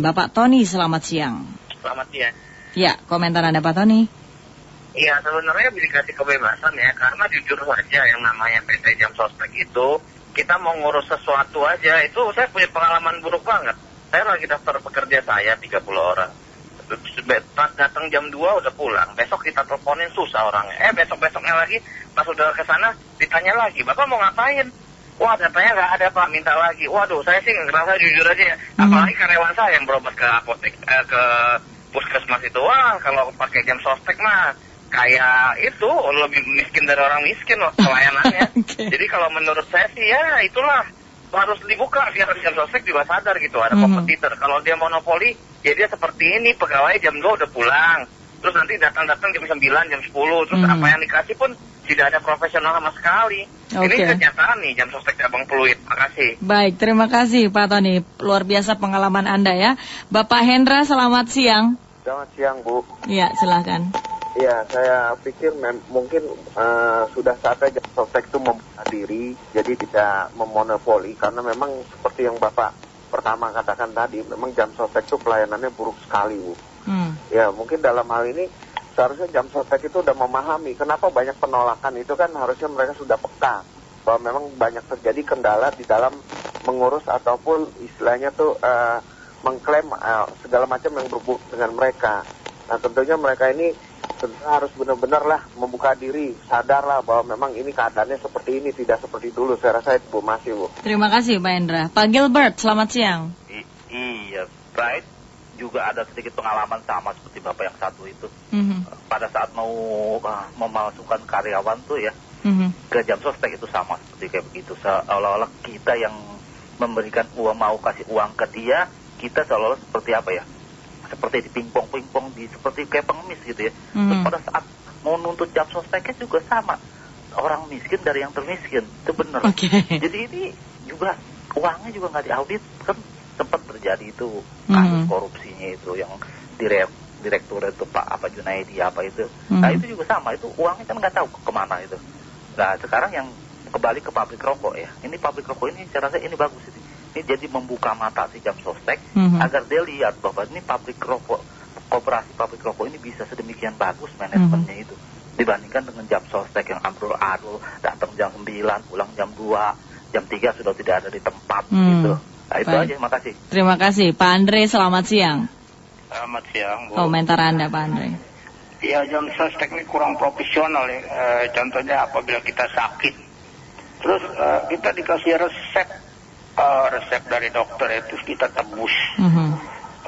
Bapak Tony, selamat siang. Selamat siang. Ya, komentar Anda Pak Tony. Iya, sebenarnya dikasih kebebasan ya, karena jujur saja yang namanya PT Jam Sostek itu, kita mau ngurus sesuatu aja, itu saya punya pengalaman buruk banget. Saya lagi daftar pekerja saya 30 orang. Datang jam 2 udah pulang, besok kita teleponin susah orangnya. Eh, besok-besoknya lagi, pas udah ke sana, ditanya lagi, Bapak mau ngapain? Wah, datanya nggak ada Pak, minta lagi. Waduh, saya sih ngerasa jujur aja ya. Hmm. Apalagi karyawan saya yang berobat ke apotek, eh, ke puskesmas itu. Wah, kalau pakai jam sostek mah kayak itu lebih miskin dari orang miskin loh pelayanannya. Oke. Jadi kalau menurut saya sih ya itulah harus dibuka biar jam sostek juga sadar gitu ada Mhm. kompetitor. Kalau dia monopoli, ya dia seperti ini pegawai jam 2 udah pulang. Terus nanti datang-datang jam 9, jam 10. Terus Mhm. apa yang dikasih pun tidak ada profesional sama sekali. Ini Oke. kenyataan nih jam sostek Abang Peluit. Makasih. Baik, terima kasih Pak Tony. Luar biasa pengalaman Anda ya. Bapak Hendra, selamat siang. Selamat siang Bu. Ya, silahkan. Iya, saya pikir mem- mungkin eh, sudah saatnya jam sostek itu membuka diri, jadi tidak memonopoli karena memang seperti yang Bapak pertama katakan tadi, memang jam sostek itu pelayanannya buruk sekali Bu. Hmm. Ya mungkin dalam hal ini seharusnya jam sostek itu udah memahami kenapa banyak penolakan itu kan harusnya mereka sudah peka bahwa memang banyak terjadi kendala di dalam mengurus ataupun istilahnya tuh eh, mengklaim eh, segala macam yang berhubungan dengan mereka. Nah tentunya mereka ini tentunya harus benar-benar lah membuka diri, sadarlah bahwa memang ini keadaannya seperti ini, tidak seperti dulu. Saya rasa itu Bu masih Bu. Terima kasih Pak Hendra. Pak Gilbert, selamat siang. I- iya, Bright juga ada sedikit pengalaman sama seperti bapak yang satu itu. Mhm. Pada saat mau ah, memasukkan karyawan tuh ya Mhm. ke jam sostek itu sama seperti kayak begitu. Seolah-olah kita yang memberikan uang mau kasih uang ke dia, kita seolah-olah seperti apa ya? Seperti di pingpong-pingpong di seperti kayak pengemis gitu ya. Terus Mhm. pada saat mau nuntut jam sosteknya juga sama. Orang miskin dari yang termiskin, itu benar. Oke. Jadi ini juga uangnya juga nggak diaudit sempat terjadi itu kasus Mhm. korupsinya itu yang direk direktur itu Pak apa Junaidi apa itu. Nah Mhm. itu juga sama itu uangnya kan nggak tahu ke- ke mana itu. Nah sekarang yang kembali ke pabrik rokok ya. Ini pabrik rokok ini saya rasa ini bagus ini. Ini jadi membuka mata si jam sostek Mhm. agar dia lihat bahwa ini pabrik rokok kooperasi pabrik rokok ini bisa sedemikian bagus manajemennya Mhm. itu dibandingkan dengan jam sostek yang ambrol adul datang jam 9 pulang jam 2 jam 3 sudah tidak ada di tempat Hmm. gitu nah itu Baik. aja makasih Terima kasih. Pak Andre, selamat siang. Selamat siang, Bu. Komentar Anda Pak Andre. Ya jam sostek ini kurang profesional ya. Eh, contohnya apabila kita sakit, terus eh, kita dikasih resep, eh, resep dari dokter itu kita tebus. Mhm.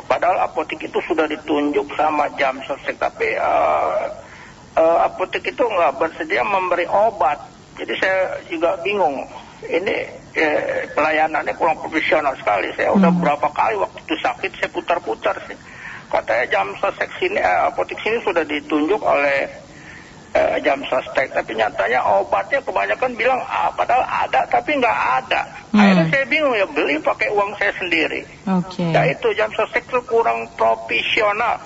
Padahal apotek itu sudah ditunjuk sama jam sostek, tapi eh, eh, apotek itu nggak bersedia memberi obat. Jadi saya juga bingung. Ini eh, pelayanannya kurang profesional sekali. Saya udah Hmm. berapa kali waktu itu sakit saya putar-putar sih. Katanya jam sostek sini, eh, apotek sini sudah ditunjuk oleh eh, jam sostek, tapi nyatanya obatnya kebanyakan bilang ah, padahal ada tapi nggak ada. Hmm. Akhirnya saya bingung ya beli pakai uang saya sendiri. Oke. Ya itu jam sostek itu kurang profesional.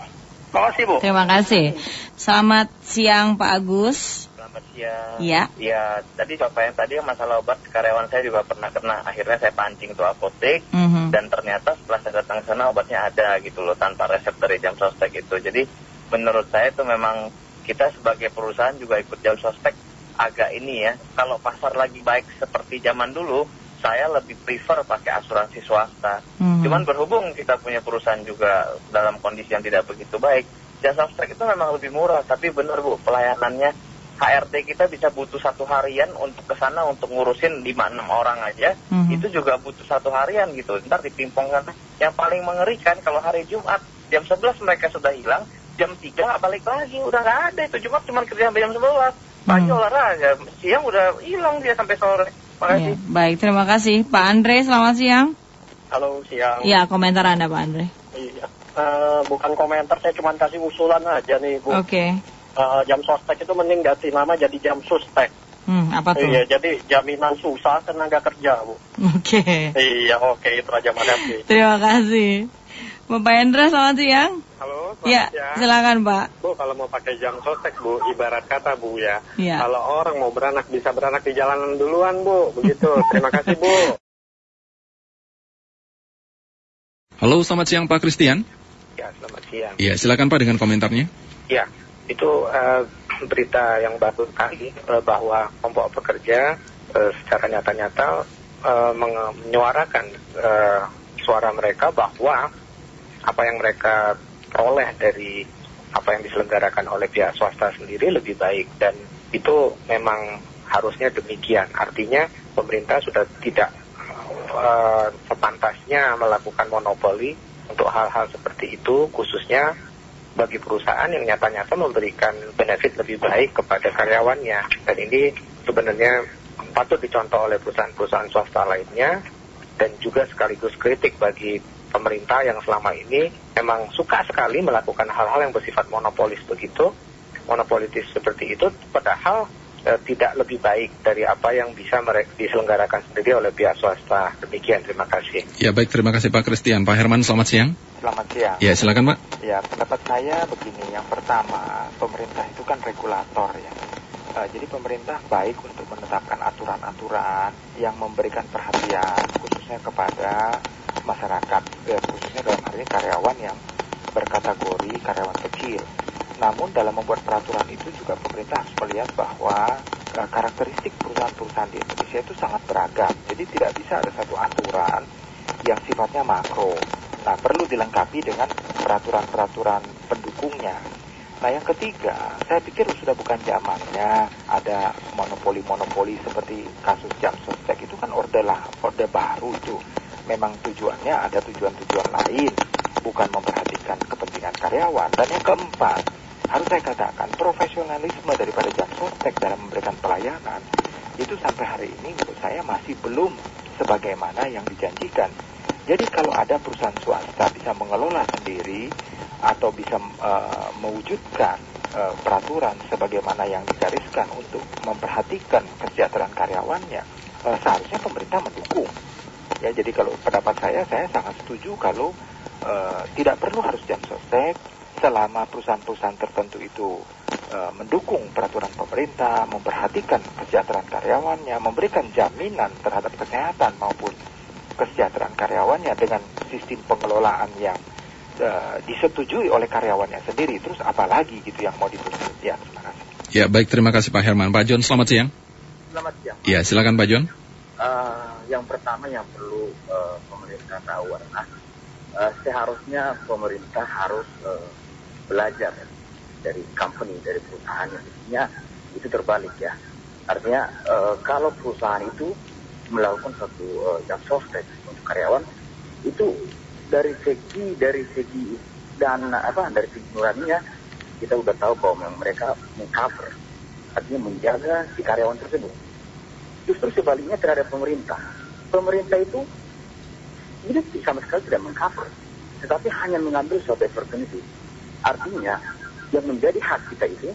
Makasih Bu. Terima kasih. Selamat siang Pak Agus. Selamat siang. Iya. Ya, tadi yang tadi yang masalah obat karyawan saya juga pernah kena. Akhirnya saya pancing tuh apotek Mhm. dan ternyata setelah saya datang ke sana obatnya ada gitu loh tanpa resep dari jam sostek itu. Jadi menurut saya itu memang kita sebagai perusahaan juga ikut jam sostek agak ini ya. Kalau pasar lagi baik seperti zaman dulu, saya lebih prefer pakai asuransi swasta. Mhm. Cuman berhubung kita punya perusahaan juga dalam kondisi yang tidak begitu baik, jasa sostek itu memang lebih murah. Tapi benar bu, pelayanannya HRD kita bisa butuh satu harian untuk ke sana untuk ngurusin 5-6 orang aja. Mhm. Itu juga butuh satu harian gitu. Ntar dipimpong. Yang paling mengerikan kalau hari Jumat jam 11 mereka sudah hilang, jam 3 balik lagi udah nggak ada itu Jumat cuma kerja sampai jam 11. Pagi Hmm. olahraga, siang udah hilang dia sampai sore. Ya, Makasih. baik, terima kasih. Pak Andre, selamat siang. Halo siang. Ya, komentar Anda Pak Andre. Iya. Eh, bukan komentar, saya cuma kasih usulan aja nih Bu. Oke. Eh, jam sostek itu mending ganti nama jadi jam sustek. Hmm, apa tuh? Iya, jadi jaminan susah tenaga kerja Bu. Oke. Iya, oke itu aja makasih. Terima kasih. Bapak Hendra, selamat siang. Halo, Ya, silakan Pak. Bu, kalau mau pakai jam sostek Bu, ibarat kata Bu ya. Ya. Kalau orang mau beranak bisa beranak di jalanan duluan Bu, begitu. Terima kasih Bu. Halo, selamat siang Pak Christian. Ya, selamat siang. Iya, silakan Pak dengan komentarnya. Ya, itu uh, berita yang baru tadi uh, bahwa kelompok pekerja uh, secara nyata-nyata uh, menyuarakan uh, suara mereka bahwa apa yang mereka peroleh dari apa yang diselenggarakan oleh pihak swasta sendiri lebih baik dan itu memang harusnya demikian. Artinya pemerintah sudah tidak uh, sepantasnya melakukan monopoli untuk hal-hal seperti itu khususnya bagi perusahaan yang nyata-nyata memberikan benefit lebih baik kepada karyawannya dan ini sebenarnya patut dicontoh oleh perusahaan-perusahaan swasta lainnya dan juga sekaligus kritik bagi pemerintah yang selama ini memang suka sekali melakukan hal-hal yang bersifat monopolis begitu, monopolitis seperti itu, padahal e, tidak lebih baik dari apa yang bisa diselenggarakan sendiri oleh pihak swasta. Demikian, terima kasih. Ya baik, terima kasih Pak Christian. Pak Herman, selamat siang. Selamat siang. Ya, silakan Pak. Ya, pendapat saya begini. Yang pertama, pemerintah itu kan regulator ya. Uh, jadi pemerintah baik untuk menetapkan aturan-aturan yang memberikan perhatian khususnya kepada masyarakat, eh, khususnya dalam hal ini karyawan yang berkategori karyawan kecil. Namun dalam membuat peraturan itu juga pemerintah harus melihat bahwa eh, karakteristik perusahaan-perusahaan di Indonesia itu sangat beragam. Jadi tidak bisa ada satu aturan yang sifatnya makro. Nah, perlu dilengkapi dengan peraturan-peraturan pendukungnya. Nah, yang ketiga, saya pikir sudah bukan zamannya ada monopoli-monopoli seperti kasus jam sostek itu kan orde lah, orde baru itu. Memang tujuannya ada tujuan-tujuan lain, bukan memperhatikan kepentingan karyawan. Dan yang keempat, harus saya katakan profesionalisme daripada jam sostek dalam memberikan pelayanan itu sampai hari ini menurut saya masih belum sebagaimana yang dijanjikan. Jadi kalau ada perusahaan swasta bisa mengelola sendiri atau bisa uh, mewujudkan uh, peraturan sebagaimana yang digariskan untuk memperhatikan kesejahteraan karyawannya, uh, seharusnya pemerintah mendukung. Ya, jadi kalau pendapat saya, saya sangat setuju kalau uh, tidak perlu harus jam sostek selama perusahaan-perusahaan tertentu itu uh, mendukung peraturan pemerintah, memperhatikan kesejahteraan karyawannya, memberikan jaminan terhadap kesehatan maupun kesejahteraan karyawannya dengan sistem pengelolaan yang uh, disetujui oleh karyawannya sendiri. Terus apalagi gitu yang mau dituntut? Ya, terima kasih. Ya, baik terima kasih Pak Herman. Pak John, selamat siang. Selamat siang. Ya, silakan Pak John. Uh, yang pertama yang perlu uh, pemerintah tahu adalah uh, seharusnya pemerintah harus uh, belajar dari company, dari perusahaan yang itu terbalik ya. Artinya uh, kalau perusahaan itu melakukan satu uh, job sostek untuk karyawan itu dari segi dari segi dan apa dari segi nuraninya kita udah tahu bahwa mereka mengcover artinya menjaga si karyawan tersebut. Justru sebaliknya terhadap pemerintah. Pemerintah itu ini sama sekali tidak mengcover tetapi hanya mengambil suatu opportunity. Artinya yang menjadi hak kita itu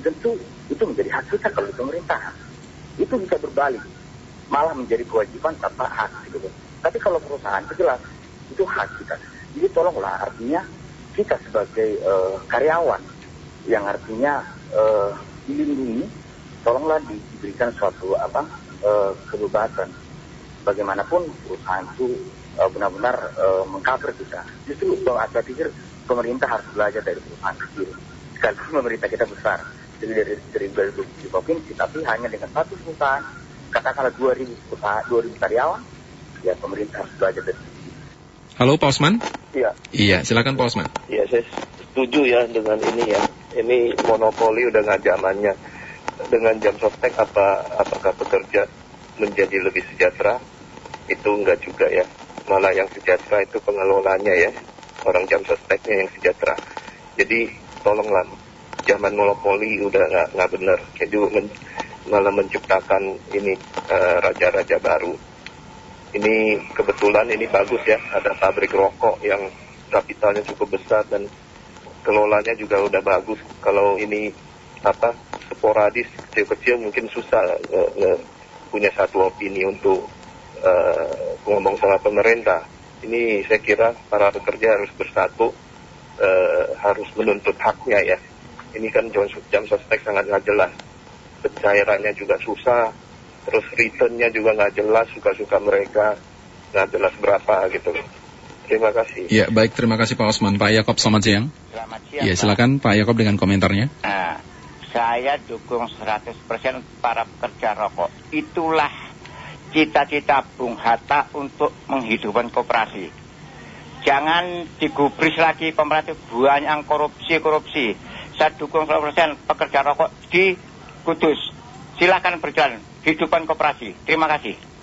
tentu itu menjadi hak kita kalau di pemerintahan. Itu bisa berbalik malah menjadi kewajiban tanpa hak gitu. Tapi kalau perusahaan itu jelas itu hak kita. Jadi tolonglah artinya kita sebagai uh, karyawan yang artinya uh, dilindungi, tolonglah diberikan suatu apa uh, kebebasan. Bagaimanapun perusahaan itu benar-benar uh, mengcover kita. Justru saya pikir pemerintah harus belajar dari perusahaan kecil. Sekaligus pemerintah kita besar, jadi dari dari, dari, dari provinsi, tapi hanya dengan satu perusahaan katakanlah 2000 usaha, 2000 karyawan, ya pemerintah harus belajar dari Halo Pak Osman? Iya. Iya, silakan Pak Osman. Iya, saya setuju ya dengan ini ya. Ini monopoli udah nggak zamannya. Dengan jam sostek apa apakah pekerja menjadi lebih sejahtera? Itu enggak juga ya. Malah yang sejahtera itu pengelolanya ya. Orang jam sosteknya yang sejahtera. Jadi tolonglah zaman monopoli udah nggak nggak benar. Jadi men, malah menciptakan ini raja-raja uh, baru. Ini kebetulan ini bagus ya, ada pabrik rokok yang kapitalnya cukup besar dan kelolanya juga udah bagus. Kalau ini apa sporadis kecil-kecil mungkin susah uh, punya satu opini untuk uh, ngomong sama pemerintah. Ini saya kira para pekerja harus bersatu, harus menuntut haknya ya. Ini kan jam sostek sangat jelas pencairannya juga susah, terus returnnya juga nggak jelas, suka-suka mereka nggak jelas berapa gitu. Terima kasih. Ya, baik. Terima kasih Pak Osman. Pak Yakob, selamat siang. Selamat siang. Ya, Pak. silakan Pak Yakob dengan komentarnya. Nah, saya dukung 100% para pekerja rokok. Itulah cita-cita Bung Hatta untuk menghidupkan koperasi. Jangan digubris lagi pemerintah banyak korupsi-korupsi. Saya dukung 100% pekerja rokok di Kudus. Silakan berjalan. Hidupkan koperasi. Terima kasih.